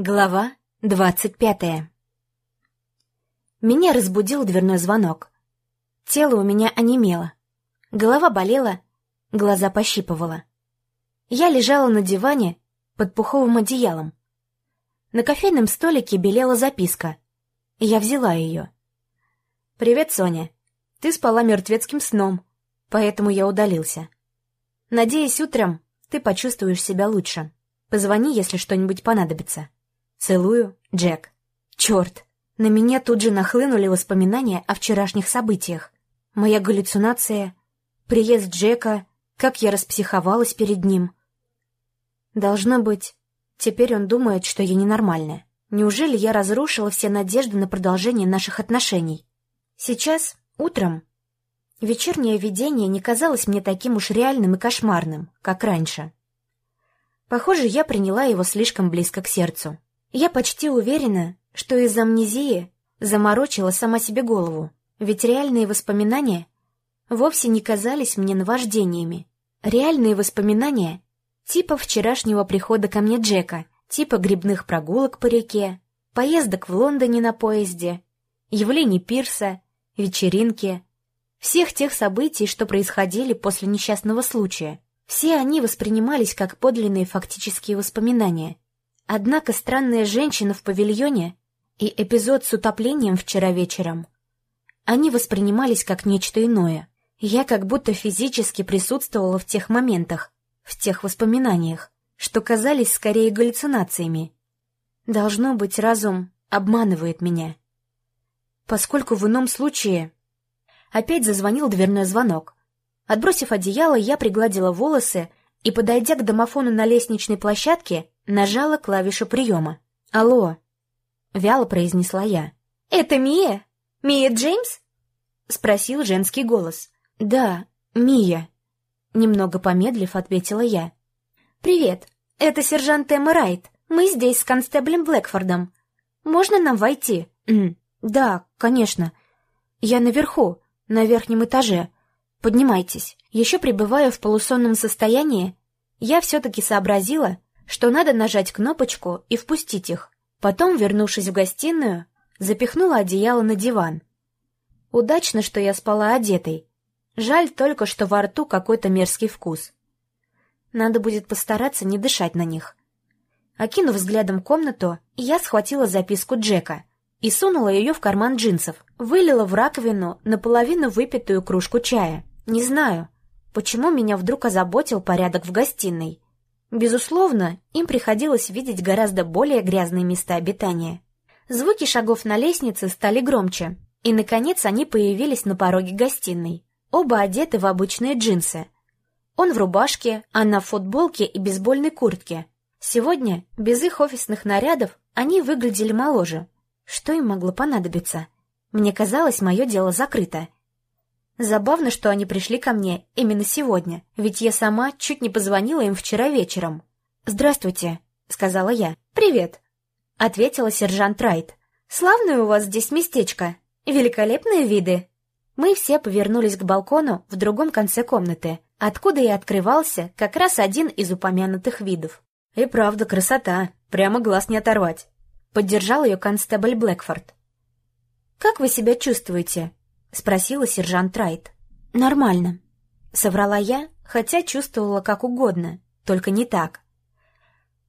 Глава двадцать пятая Меня разбудил дверной звонок. Тело у меня онемело. Голова болела, глаза пощипывала. Я лежала на диване под пуховым одеялом. На кофейном столике белела записка. Я взяла ее. «Привет, Соня. Ты спала мертвецким сном, поэтому я удалился. Надеюсь, утром ты почувствуешь себя лучше. Позвони, если что-нибудь понадобится». Целую, Джек. Черт! На меня тут же нахлынули воспоминания о вчерашних событиях. Моя галлюцинация, приезд Джека, как я распсиховалась перед ним. Должно быть, теперь он думает, что я ненормальная. Неужели я разрушила все надежды на продолжение наших отношений? Сейчас, утром, вечернее видение не казалось мне таким уж реальным и кошмарным, как раньше. Похоже, я приняла его слишком близко к сердцу. Я почти уверена, что из амнезии заморочила сама себе голову, ведь реальные воспоминания вовсе не казались мне наваждениями. Реальные воспоминания типа вчерашнего прихода ко мне Джека, типа грибных прогулок по реке, поездок в Лондоне на поезде, явлений пирса, вечеринки, всех тех событий, что происходили после несчастного случая. Все они воспринимались как подлинные фактические воспоминания — Однако странная женщина в павильоне и эпизод с утоплением вчера вечером, они воспринимались как нечто иное. Я как будто физически присутствовала в тех моментах, в тех воспоминаниях, что казались скорее галлюцинациями. Должно быть, разум обманывает меня. Поскольку в ином случае... Опять зазвонил дверной звонок. Отбросив одеяло, я пригладила волосы и, подойдя к домофону на лестничной площадке, Нажала клавишу приема. «Алло!» — вяло произнесла я. «Это Мия? Мия Джеймс?» — спросил женский голос. «Да, Мия», — немного помедлив, ответила я. «Привет, это сержант Эмма Райт. Мы здесь с констеблем Блэкфордом. Можно нам войти?» «Да, конечно. Я наверху, на верхнем этаже. Поднимайтесь». Еще пребывая в полусонном состоянии, я все-таки сообразила, что надо нажать кнопочку и впустить их. Потом, вернувшись в гостиную, запихнула одеяло на диван. Удачно, что я спала одетой. Жаль только, что во рту какой-то мерзкий вкус. Надо будет постараться не дышать на них. Окинув взглядом комнату, я схватила записку Джека и сунула ее в карман джинсов, вылила в раковину наполовину выпитую кружку чая. Не знаю, почему меня вдруг озаботил порядок в гостиной. Безусловно, им приходилось видеть гораздо более грязные места обитания. Звуки шагов на лестнице стали громче, и, наконец, они появились на пороге гостиной. Оба одеты в обычные джинсы. Он в рубашке, она в футболке и бейсбольной куртке. Сегодня, без их офисных нарядов, они выглядели моложе. Что им могло понадобиться? Мне казалось, мое дело закрыто — Забавно, что они пришли ко мне именно сегодня, ведь я сама чуть не позвонила им вчера вечером. «Здравствуйте», — сказала я. «Привет», — ответила сержант Райт. «Славное у вас здесь местечко. Великолепные виды». Мы все повернулись к балкону в другом конце комнаты, откуда и открывался как раз один из упомянутых видов. «И правда, красота, прямо глаз не оторвать», — поддержал ее констебль Блэкфорд. «Как вы себя чувствуете?» — спросила сержант Райт. «Нормально», — соврала я, хотя чувствовала как угодно, только не так.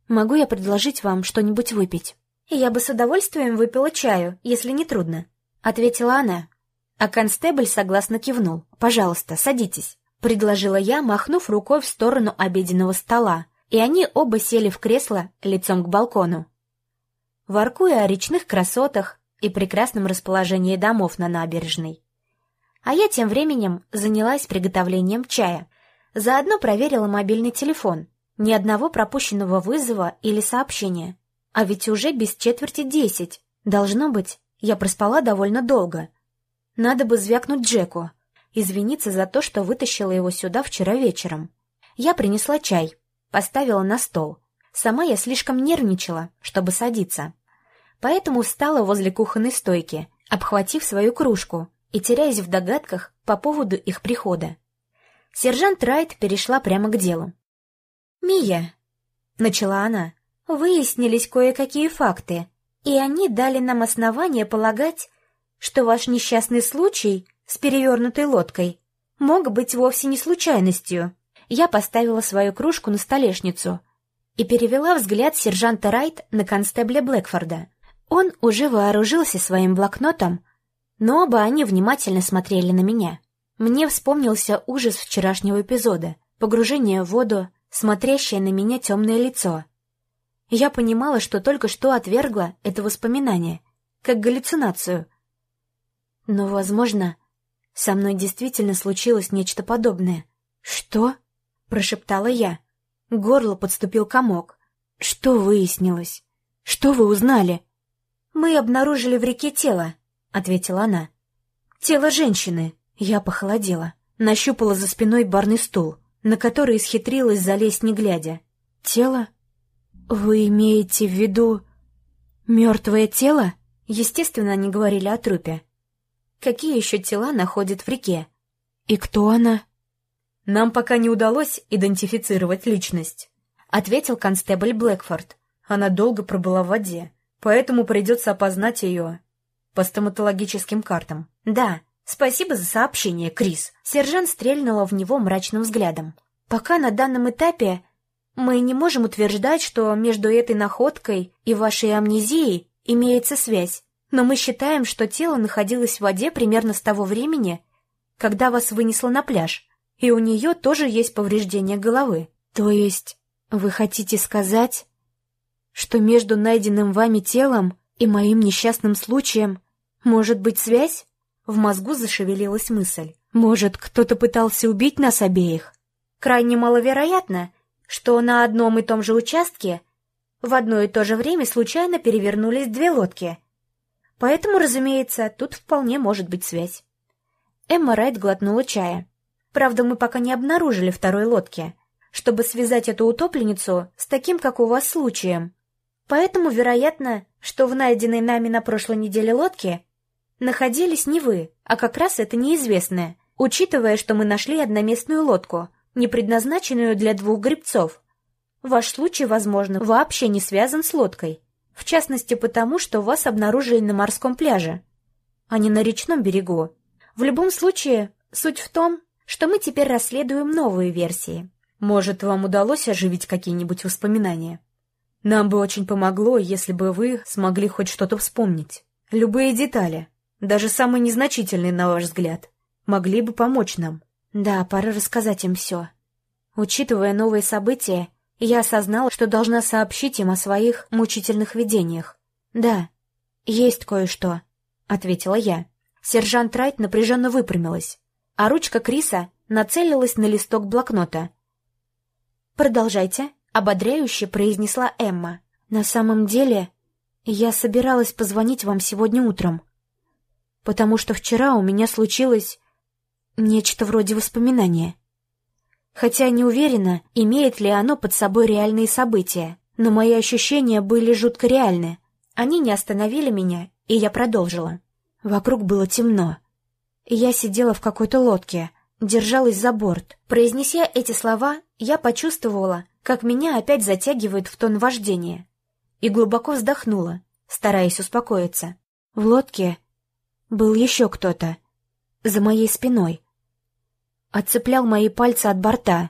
«Могу я предложить вам что-нибудь выпить?» «Я бы с удовольствием выпила чаю, если не трудно», — ответила она. А констебль согласно кивнул. «Пожалуйста, садитесь», — предложила я, махнув рукой в сторону обеденного стола, и они оба сели в кресло лицом к балкону. Воркуя о речных красотах и прекрасном расположении домов на набережной, а я тем временем занялась приготовлением чая. Заодно проверила мобильный телефон. Ни одного пропущенного вызова или сообщения. А ведь уже без четверти десять. Должно быть, я проспала довольно долго. Надо бы звякнуть Джеку. Извиниться за то, что вытащила его сюда вчера вечером. Я принесла чай, поставила на стол. Сама я слишком нервничала, чтобы садиться. Поэтому встала возле кухонной стойки, обхватив свою кружку и теряясь в догадках по поводу их прихода. Сержант Райт перешла прямо к делу. «Мия», — начала она, — выяснились кое-какие факты, и они дали нам основание полагать, что ваш несчастный случай с перевернутой лодкой мог быть вовсе не случайностью. Я поставила свою кружку на столешницу и перевела взгляд сержанта Райт на констебля Блэкфорда. Он уже вооружился своим блокнотом, но оба они внимательно смотрели на меня. Мне вспомнился ужас вчерашнего эпизода, погружение в воду, смотрящее на меня темное лицо. Я понимала, что только что отвергла это воспоминание, как галлюцинацию. Но, возможно, со мной действительно случилось нечто подобное. «Что?» — прошептала я. Горло подступил комок. «Что выяснилось? Что вы узнали?» «Мы обнаружили в реке тело», — ответила она. «Тело женщины». Я похолодела. Нащупала за спиной барный стул, на который исхитрилась залезть не глядя. «Тело? Вы имеете в виду... мертвое тело?» Естественно, они говорили о трупе. Какие еще тела находят в реке? И кто она? Нам пока не удалось идентифицировать личность, ответил констебль Блэкфорд. Она долго пробыла в воде, поэтому придется опознать ее по стоматологическим картам. Да, спасибо за сообщение, Крис. Сержант стрельнула в него мрачным взглядом. Пока на данном этапе мы не можем утверждать, что между этой находкой и вашей амнезией имеется связь, но мы считаем, что тело находилось в воде примерно с того времени, когда вас вынесло на пляж, и у нее тоже есть повреждение головы. То есть вы хотите сказать, что между найденным вами телом и моим несчастным случаем может быть связь? В мозгу зашевелилась мысль. Может, кто-то пытался убить нас обеих? Крайне маловероятно, что на одном и том же участке в одно и то же время случайно перевернулись две лодки. Поэтому, разумеется, тут вполне может быть связь. Эмма Райт глотнула чая. Правда, мы пока не обнаружили второй лодки, чтобы связать эту утопленницу с таким, как у вас, случаем. Поэтому, вероятно, что в найденной нами на прошлой неделе лодке находились не вы, а как раз это неизвестное, учитывая, что мы нашли одноместную лодку, не предназначенную для двух гребцов. Ваш случай, возможно, вообще не связан с лодкой, в частности потому, что вас обнаружили на морском пляже, а не на речном берегу. В любом случае, суть в том, что мы теперь расследуем новые версии. Может, вам удалось оживить какие-нибудь воспоминания? Нам бы очень помогло, если бы вы смогли хоть что-то вспомнить. Любые детали, даже самые незначительные, на ваш взгляд, могли бы помочь нам. Да, пора рассказать им все. Учитывая новые события, я осознала, что должна сообщить им о своих мучительных видениях. Да, есть кое-что, — ответила я. Сержант Райт напряженно выпрямилась, а ручка Криса нацелилась на листок блокнота. «Продолжайте», — ободряюще произнесла Эмма. «На самом деле, я собиралась позвонить вам сегодня утром, потому что вчера у меня случилось нечто вроде воспоминания. Хотя не уверена, имеет ли оно под собой реальные события, но мои ощущения были жутко реальны. Они не остановили меня, и я продолжила. Вокруг было темно. Я сидела в какой-то лодке, держалась за борт. Произнеся эти слова, я почувствовала, как меня опять затягивает в тон вождения, и глубоко вздохнула, стараясь успокоиться. В лодке был еще кто-то, за моей спиной. Отцеплял мои пальцы от борта.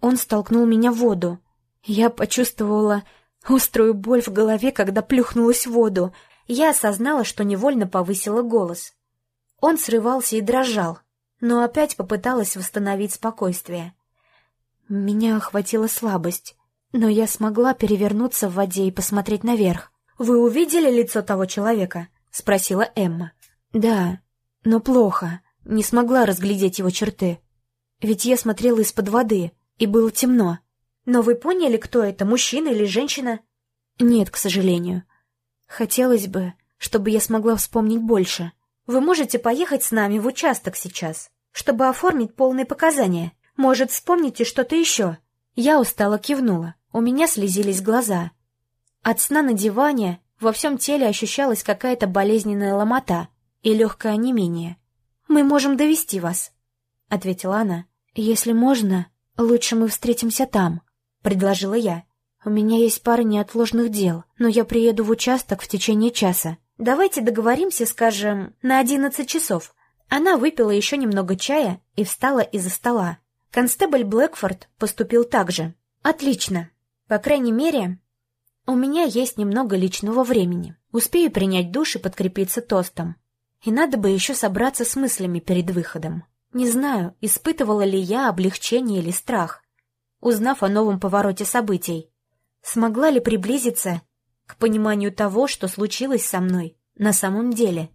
Он столкнул меня в воду. Я почувствовала острую боль в голове, когда плюхнулась в воду. Я осознала, что невольно повысила голос. Он срывался и дрожал, но опять попыталась восстановить спокойствие. Меня охватила слабость, но я смогла перевернуться в воде и посмотреть наверх. «Вы увидели лицо того человека?» — спросила Эмма. «Да, но плохо. Не смогла разглядеть его черты. Ведь я смотрела из-под воды, и было темно. Но вы поняли, кто это, мужчина или женщина?» «Нет, к сожалению. Хотелось бы, чтобы я смогла вспомнить больше. Вы можете поехать с нами в участок сейчас, чтобы оформить полные показания?» Может, вспомните что-то еще?» Я устало кивнула. У меня слезились глаза. От сна на диване во всем теле ощущалась какая-то болезненная ломота и легкое онемение. «Мы можем довести вас», — ответила она. «Если можно, лучше мы встретимся там», — предложила я. У меня есть пара неотложных дел, но я приеду в участок в течение часа. Давайте договоримся, скажем, на одиннадцать часов. Она выпила еще немного чая и встала из-за стола. Констебль Блэкфорд поступил так же. Отлично. По крайней мере, у меня есть немного личного времени. Успею принять душ и подкрепиться тостом. И надо бы еще собраться с мыслями перед выходом. Не знаю, испытывала ли я облегчение или страх, узнав о новом повороте событий. Смогла ли приблизиться к пониманию того, что случилось со мной на самом деле?